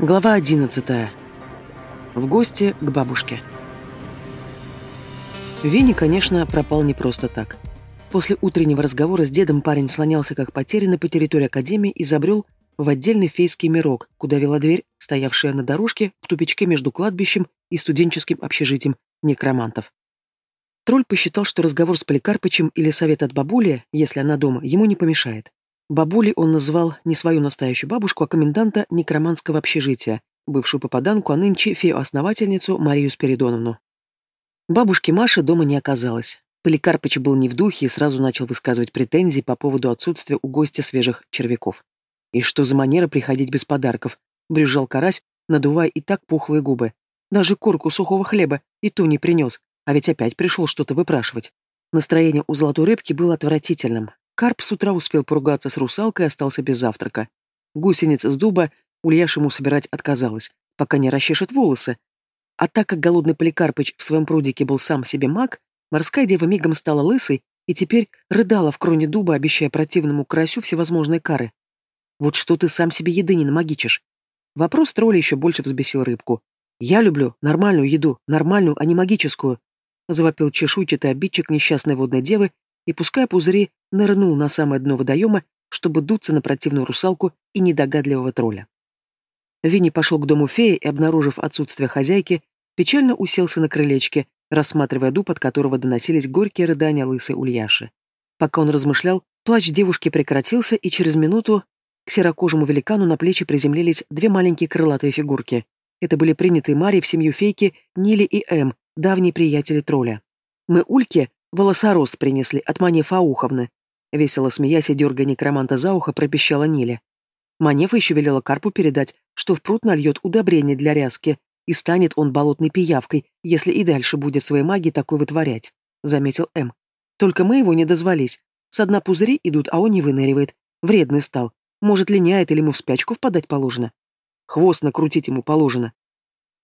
Глава 11. В гости к бабушке. Винни, конечно, пропал не просто так. После утреннего разговора с дедом парень слонялся как потерянный по территории Академии и забрел в отдельный фейский мирок, куда вела дверь, стоявшая на дорожке в тупичке между кладбищем и студенческим общежитием некромантов. Тролль посчитал, что разговор с Поликарпычем или совет от бабули, если она дома, ему не помешает. Бабулей он назвал не свою настоящую бабушку, а коменданта некроманского общежития, бывшую попаданку, а нынче фею-основательницу Марию Спиридоновну. Бабушки Маши дома не оказалось. Поликарпыч был не в духе и сразу начал высказывать претензии по поводу отсутствия у гостя свежих червяков. «И что за манера приходить без подарков?» — брюзжал карась, надувая и так пухлые губы. «Даже корку сухого хлеба и ту не принес, а ведь опять пришел что-то выпрашивать». Настроение у золотой рыбки было отвратительным. Карп с утра успел поругаться с русалкой и остался без завтрака. Гусениц с дуба Ульяш ему собирать отказалась, пока не расчешет волосы. А так как голодный Поликарпыч в своем прудике был сам себе маг, морская дева мигом стала лысой и теперь рыдала в кроне дуба, обещая противному карасю всевозможные кары. «Вот что ты сам себе еды не намагичишь?» Вопрос тролля еще больше взбесил рыбку. «Я люблю нормальную еду, нормальную, а не магическую», завопил чешуйчатый обидчик несчастной водной девы и, пуская пузыри, нырнул на самое дно водоема, чтобы дуться на противную русалку и недогадливого тролля. Винни пошел к дому феи и, обнаружив отсутствие хозяйки, печально уселся на крылечке, рассматривая дуб, от которого доносились горькие рыдания лысой Ульяши. Пока он размышлял, плач девушки прекратился, и через минуту к серокожему великану на плечи приземлились две маленькие крылатые фигурки. Это были принятые Марьей в семью фейки Нили и Эм, давние приятели тролля. «Мы, Ульки, волосорост принесли от Мани Фауховны», Весело смеясь и дергая некроманта за ухо, пропищала Ниля. Манефа еще велела Карпу передать, что в пруд нальет удобрение для ряски, и станет он болотной пиявкой, если и дальше будет своей магией такой вытворять, — заметил М. Только мы его не дозвались. С дна пузыри идут, а он не выныривает. Вредный стал. Может, линяет или ему в спячку впадать положено? Хвост накрутить ему положено.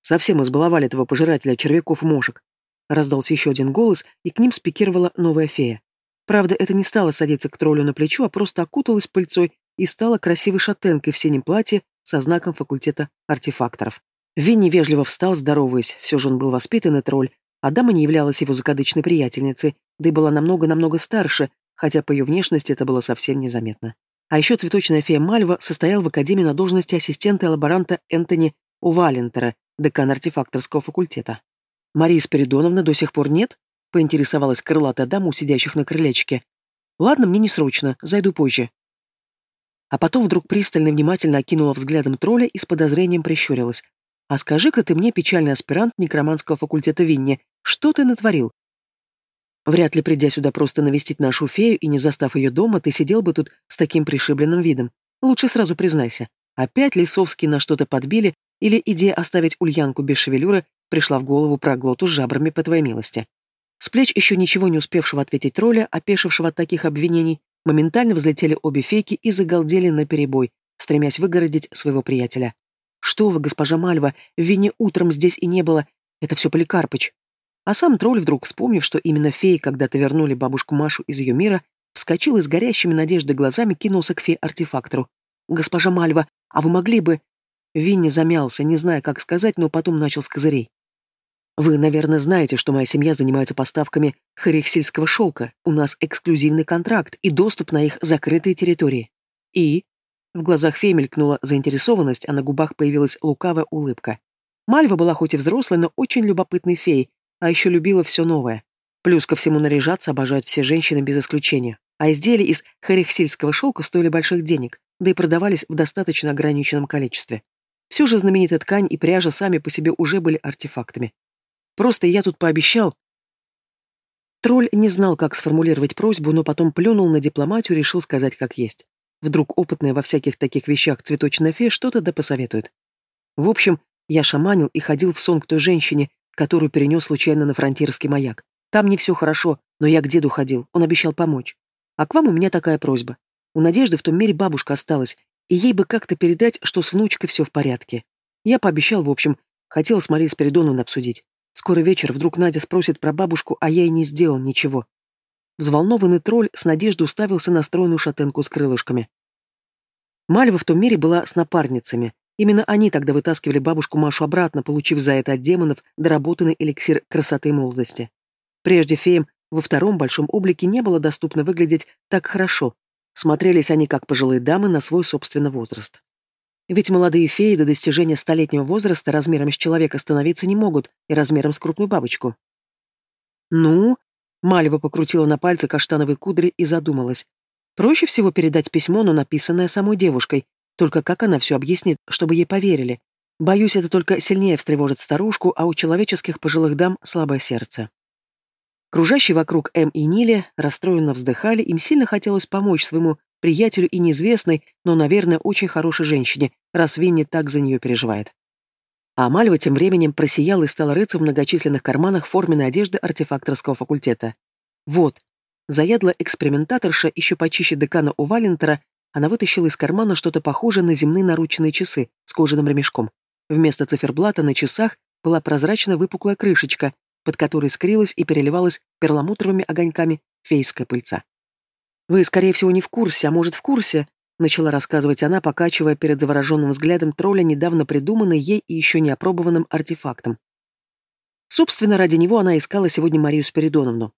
Совсем избаловали этого пожирателя червяков и мошек. Раздался еще один голос, и к ним спикировала новая фея. Правда, это не стало садиться к троллю на плечо, а просто окуталась пыльцой и стала красивой шатенкой в синем платье со знаком факультета артефакторов. Винни вежливо встал, здороваясь, все же он был воспитанный тролль, а дама не являлась его закадычной приятельницей, да и была намного-намного старше, хотя по ее внешности это было совсем незаметно. А еще цветочная фея Мальва состояла в академии на должности ассистента и лаборанта Энтони Увалентера, декана артефакторского факультета. Марии Спиридоновны до сих пор нет? поинтересовалась крылатая дама у сидящих на крылечке. «Ладно, мне не срочно, зайду позже». А потом вдруг пристально внимательно окинула взглядом тролля и с подозрением прищурилась. «А скажи-ка ты мне, печальный аспирант некроманского факультета Винни, что ты натворил?» Вряд ли, придя сюда просто навестить нашу фею и не застав ее дома, ты сидел бы тут с таким пришибленным видом. Лучше сразу признайся. Опять Лисовский на что-то подбили, или идея оставить Ульянку без шевелюры пришла в голову проглоту с жабрами по твоей милости. С плеч еще ничего не успевшего ответить тролля, опешившего от таких обвинений, моментально взлетели обе фейки и загалдели наперебой, стремясь выгородить своего приятеля. «Что вы, госпожа Мальва, в вине утром здесь и не было. Это все Поликарпыч». А сам тролль, вдруг вспомнив, что именно феи когда-то вернули бабушку Машу из ее мира, вскочил и с горящими надеждой глазами кинулся к фее-артефактору. «Госпожа Мальва, а вы могли бы...» Винни замялся, не зная, как сказать, но потом начал с козырей. Вы, наверное, знаете, что моя семья занимается поставками харихсильского шелка. У нас эксклюзивный контракт и доступ на их закрытые территории. И... В глазах феи мелькнула заинтересованность, а на губах появилась лукавая улыбка. Мальва была хоть и взрослой, но очень любопытной феей, а еще любила все новое. Плюс ко всему наряжаться обожают все женщины без исключения. А изделия из харихсильского шелка стоили больших денег, да и продавались в достаточно ограниченном количестве. Все же знаменитая ткань и пряжа сами по себе уже были артефактами. Просто я тут пообещал. Тролль не знал, как сформулировать просьбу, но потом плюнул на дипломатию и решил сказать как есть. Вдруг опытная во всяких таких вещах цветочная фея что-то да посоветует. В общем, я шаманил и ходил в сон к той женщине, которую перенес случайно на фронтирский маяк. Там не все хорошо, но я к деду ходил, он обещал помочь. А к вам у меня такая просьба. У Надежды в том мире бабушка осталась, и ей бы как-то передать, что с внучкой все в порядке. Я пообещал, в общем, хотел с Марией Спиридоновной обсудить. Скоро вечер, вдруг Надя спросит про бабушку, а я и не сделал ничего. Взволнованный тролль с надеждой уставился на стройную шатенку с крылышками. Мальва в том мире была с напарницами, Именно они тогда вытаскивали бабушку Машу обратно, получив за это от демонов доработанный эликсир красоты и молодости. Прежде феям во втором большом облике не было доступно выглядеть так хорошо. Смотрелись они как пожилые дамы на свой собственный возраст. Ведь молодые феи до достижения столетнего возраста размером с человека становиться не могут и размером с крупную бабочку. «Ну?» — Мальва покрутила на пальце каштановые кудри и задумалась. «Проще всего передать письмо, но написанное самой девушкой. Только как она все объяснит, чтобы ей поверили? Боюсь, это только сильнее встревожит старушку, а у человеческих пожилых дам слабое сердце». Кружащие вокруг М и Нили расстроенно вздыхали, им сильно хотелось помочь своему приятелю и неизвестной, но, наверное, очень хорошей женщине, раз Винни так за нее переживает. А Мальва тем временем просияла и стала рыться в многочисленных карманах форменной одежды артефакторского факультета. Вот. Заядла экспериментаторша, еще почище декана у Валентера, она вытащила из кармана что-то похожее на земные наручные часы с кожаным ремешком. Вместо циферблата на часах была прозрачная выпуклая крышечка, под которой скрылась и переливалась перламутровыми огоньками фейская пыльца. «Вы, скорее всего, не в курсе, а может, в курсе?» — начала рассказывать она, покачивая перед завороженным взглядом тролля недавно придуманный ей и еще не опробованным артефактом. Собственно, ради него она искала сегодня Марию Спиридоновну.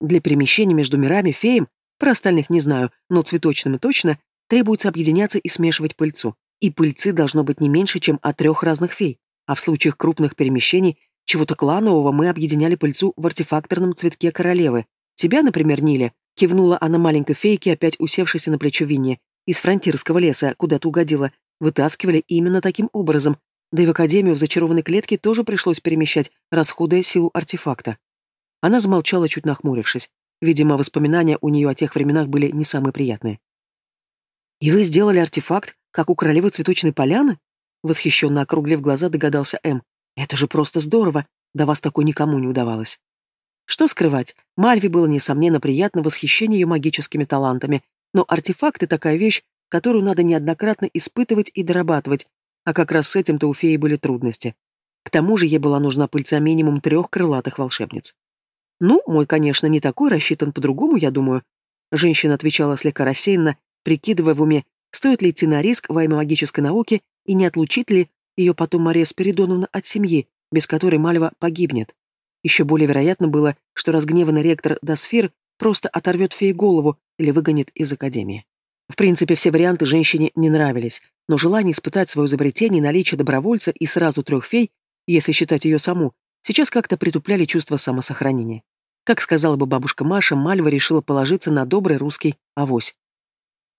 Для перемещения между мирами феям, про остальных не знаю, но цветочным и точно, требуется объединяться и смешивать пыльцу. И пыльцы должно быть не меньше, чем от трех разных фей, а в случаях крупных перемещений чего-то кланового мы объединяли пыльцу в артефакторном цветке королевы. Тебя, например, Ниля, кивнула она маленькой фейке, опять усевшейся на плечо Винни, из фронтирского леса, куда-то угодила, вытаскивали именно таким образом, да и в Академию в зачарованной клетке тоже пришлось перемещать, расходуя силу артефакта. Она замолчала, чуть нахмурившись. Видимо, воспоминания у нее о тех временах были не самые приятные. «И вы сделали артефакт, как у королевы цветочной поляны?» Восхищенно округлив глаза, догадался М. Это же просто здорово, да вас такой никому не удавалось. Что скрывать, Мальве было, несомненно, приятно восхищение ее магическими талантами, но артефакты — такая вещь, которую надо неоднократно испытывать и дорабатывать, а как раз с этим-то у феи были трудности. К тому же ей была нужна пыльца минимум трех крылатых волшебниц. «Ну, мой, конечно, не такой, рассчитан по-другому, я думаю», женщина отвечала слегка рассеянно, прикидывая в уме, стоит ли идти на риск во имя магической науки и не отлучить ли ее потом Мария Спиридоновна от семьи, без которой Мальва погибнет. Еще более вероятно было, что разгневанный ректор Досфир просто оторвет фее голову или выгонит из академии. В принципе, все варианты женщине не нравились, но желание испытать свое изобретение наличие добровольца и сразу трех фей, если считать ее саму, сейчас как-то притупляли чувство самосохранения. Как сказала бы бабушка Маша, Мальва решила положиться на добрый русский авось.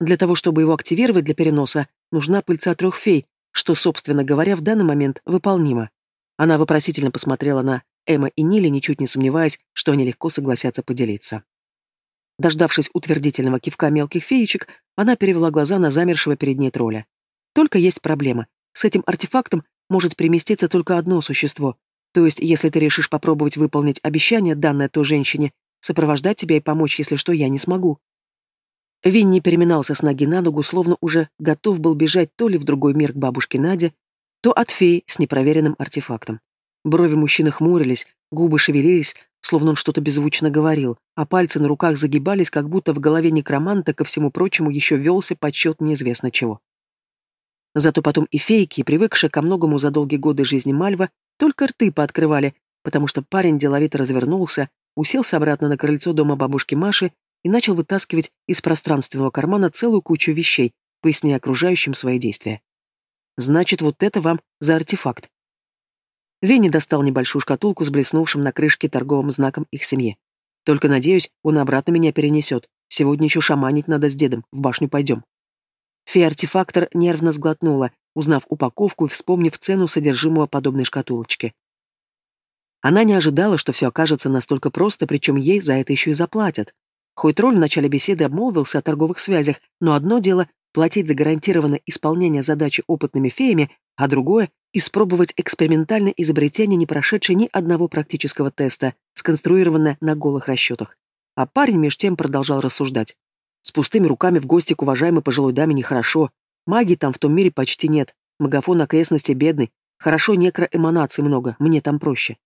Для того, чтобы его активировать для переноса, нужна пыльца трех фей, что, собственно говоря, в данный момент выполнимо. Она вопросительно посмотрела на Эмма и Нили, ничуть не сомневаясь, что они легко согласятся поделиться. Дождавшись утвердительного кивка мелких феечек, она перевела глаза на замершего перед ней тролля. Только есть проблема. С этим артефактом может приместиться только одно существо. То есть, если ты решишь попробовать выполнить обещание, данное той женщине, сопровождать тебя и помочь, если что, я не смогу. Винни переминался с ноги на ногу, словно уже готов был бежать то ли в другой мир к бабушке Наде, то от феи с непроверенным артефактом. Брови мужчины хмурились, губы шевелились, словно он что-то беззвучно говорил, а пальцы на руках загибались, как будто в голове некроманта, ко всему прочему, еще велся подсчет неизвестно чего. Зато потом и фейки, привыкшие ко многому за долгие годы жизни Мальва, только рты пооткрывали, потому что парень деловито развернулся, уселся обратно на крыльцо дома бабушки Маши и начал вытаскивать из пространственного кармана целую кучу вещей, поясняя окружающим свои действия. «Значит, вот это вам за артефакт». Венни достал небольшую шкатулку с блеснувшим на крышке торговым знаком их семьи. «Только, надеюсь, он обратно меня перенесет. Сегодня еще шаманить надо с дедом, в башню пойдем». Фея-артефактор нервно сглотнула, узнав упаковку и вспомнив цену содержимого подобной шкатулочки. Она не ожидала, что все окажется настолько просто, причем ей за это еще и заплатят. Хоть тролль в начале беседы обмолвился о торговых связях, но одно дело — платить за гарантированное исполнение задачи опытными феями, а другое — испробовать экспериментальное изобретение, не прошедшее ни одного практического теста, сконструированное на голых расчетах. А парень меж тем продолжал рассуждать. С пустыми руками в гости к уважаемой пожилой даме нехорошо. Магии там в том мире почти нет. Магафон окрестности бедный. Хорошо некроэманаций много, мне там проще.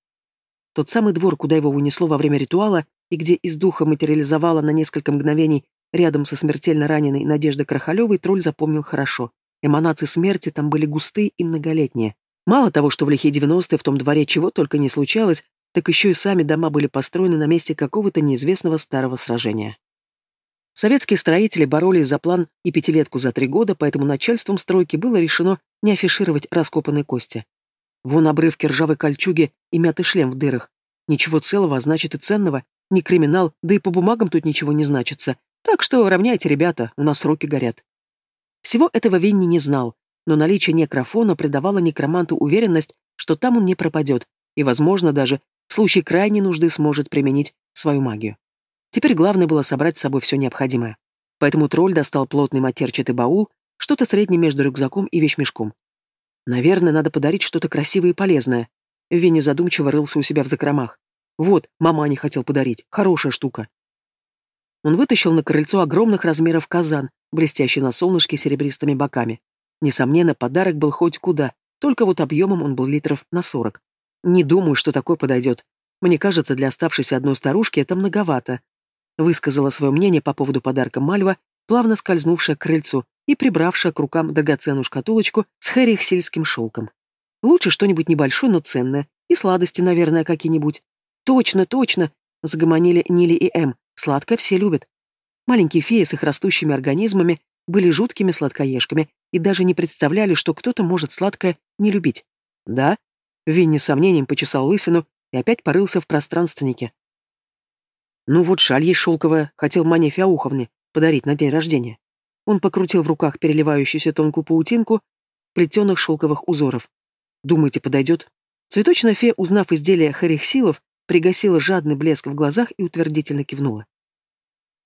Тот самый двор, куда его унесло во время ритуала, и где из духа материализовала на несколько мгновений рядом со смертельно раненой Надеждой Крахалевой, тролль запомнил хорошо. Эманации смерти там были густые и многолетние. Мало того, что в лихие 90-е в том дворе чего только не случалось, так еще и сами дома были построены на месте какого-то неизвестного старого сражения. Советские строители боролись за план и пятилетку за три года, поэтому начальством стройки было решено не афишировать раскопанные кости. Вон обрывки ржавой кольчуги и мятый шлем в дырах. Ничего целого, а значит и ценного. Не криминал, да и по бумагам тут ничего не значится. Так что равняйте, ребята, у нас руки горят. Всего этого Винни не знал, но наличие некрофона придавало некроманту уверенность, что там он не пропадет, и, возможно, даже в случае крайней нужды сможет применить свою магию. Теперь главное было собрать с собой все необходимое. Поэтому тролль достал плотный матерчатый баул, что-то среднее между рюкзаком и вещмешком. Наверное, надо подарить что-то красивое и полезное. Винни задумчиво рылся у себя в закромах. Вот, мама не хотел подарить. Хорошая штука. Он вытащил на крыльцо огромных размеров казан, блестящий на солнышке серебристыми боками. Несомненно, подарок был хоть куда, только вот объемом он был литров на сорок. Не думаю, что такой подойдет. Мне кажется, для оставшейся одной старушки это многовато, Высказала свое мнение по поводу подарка Мальва, плавно скользнувшая к крыльцу и прибравшая к рукам драгоценную шкатулочку с хэрихсельским шелком. Лучше что-нибудь небольшое, но ценное, и сладости, наверное, какие-нибудь. Точно, точно, загомонили Нили и Эм, сладкое все любят. Маленькие феи с их растущими организмами были жуткими сладкоежками и даже не представляли, что кто-то может сладкое не любить. Да? Винни с сомнением почесал лысину и опять порылся в пространственнике. Ну вот шаль есть шелковая, хотел Мане Фяуховне подарить на день рождения. Он покрутил в руках переливающуюся тонкую паутинку плетеных шелковых узоров. Думаете, подойдет? Цветочная фея, узнав изделие Харихсилов, пригасила жадный блеск в глазах и утвердительно кивнула.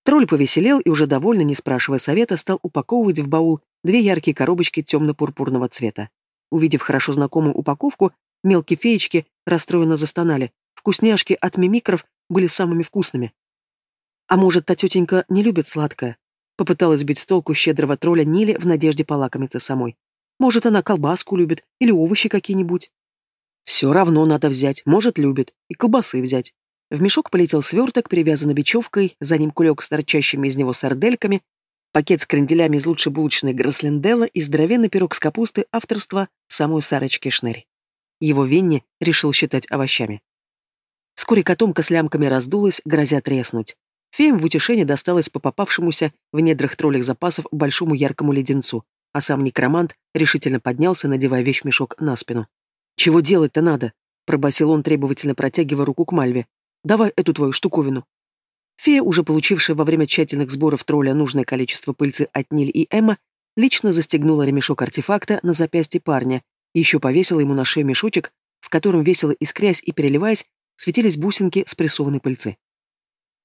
Тролль повеселел и, уже довольно, не спрашивая совета, стал упаковывать в баул две яркие коробочки темно-пурпурного цвета. Увидев хорошо знакомую упаковку, мелкие феечки расстроенно застонали. Вкусняшки от мимикров были самыми вкусными. А может, та тетенька не любит сладкое? Попыталась бить с толку щедрого тролля Нили в надежде полакомиться самой. Может, она колбаску любит или овощи какие-нибудь? Все равно надо взять, может, любит, и колбасы взять. В мешок полетел сверток, привязанный бечевкой, за ним кулек с торчащими из него сардельками, пакет с кренделями из лучшей булочной Грасленделла и здоровенный пирог с капусты авторства самой Сарочки Шнери. Его Винни решил считать овощами. Вскоре котомка с лямками раздулась, грозя треснуть. Феям в утешение досталось по попавшемуся в недрах троллях запасов большому яркому леденцу, а сам некромант решительно поднялся, надевая вещмешок на спину. «Чего делать-то надо?» — пробасил он, требовательно протягивая руку к Мальве. «Давай эту твою штуковину». Фея, уже получившая во время тщательных сборов тролля нужное количество пыльцы от Ниль и Эмма, лично застегнула ремешок артефакта на запястье парня и еще повесила ему на шею мешочек, в котором весело искрясь и переливаясь, светились бусинки с прессованной пыльцы.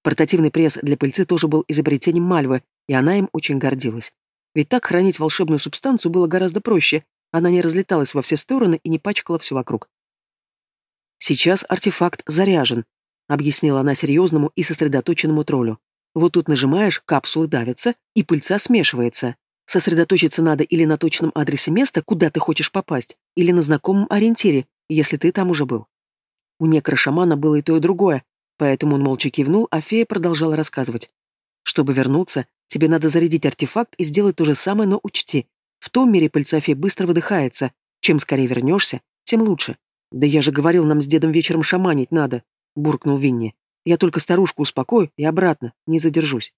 Портативный пресс для пыльцы тоже был изобретением Мальвы, и она им очень гордилась. Ведь так хранить волшебную субстанцию было гораздо проще, она не разлеталась во все стороны и не пачкала все вокруг. «Сейчас артефакт заряжен», — объяснила она серьезному и сосредоточенному троллю. «Вот тут нажимаешь, капсулы давятся, и пыльца смешивается. Сосредоточиться надо или на точном адресе места, куда ты хочешь попасть, или на знакомом ориентире, если ты там уже был. У некрошамана было и то, и другое, поэтому он молча кивнул, а фея продолжала рассказывать. Чтобы вернуться, тебе надо зарядить артефакт и сделать то же самое, но учти. В том мире пыльцафей быстро выдыхается. Чем скорее вернешься, тем лучше. Да я же говорил, нам с дедом вечером шаманить надо, буркнул Винни. Я только старушку успокою и обратно, не задержусь.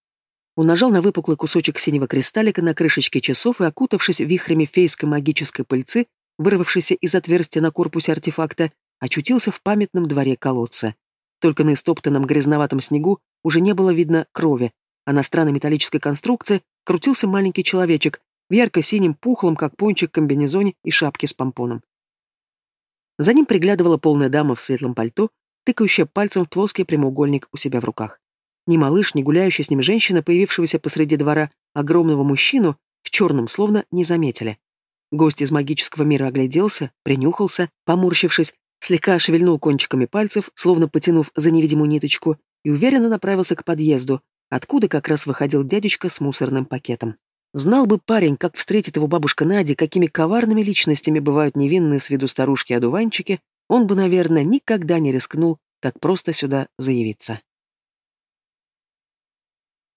Он нажал на выпуклый кусочек синего кристаллика на крышечке часов и, окутавшись вихрями фейской магической пыльцы, вырвавшейся из отверстия на корпусе артефакта, очутился в памятном дворе колодца. Только на истоптанном грязноватом снегу уже не было видно крови, а на странной металлической конструкции крутился маленький человечек в ярко-синем пухлом, как пончик, комбинезоне и шапке с помпоном. За ним приглядывала полная дама в светлом пальто, тыкающая пальцем в плоский прямоугольник у себя в руках. Ни малыш, ни гуляющая с ним женщина, появившегося посреди двора огромного мужчину, в черном словно не заметили. Гость из магического мира огляделся, принюхался, поморщившись, слегка шевельнул кончиками пальцев, словно потянув за невидимую ниточку, и уверенно направился к подъезду, откуда как раз выходил дядечка с мусорным пакетом. Знал бы парень, как встретит его бабушка Надя, какими коварными личностями бывают невинные с виду старушки-одуванчики, он бы, наверное, никогда не рискнул так просто сюда заявиться.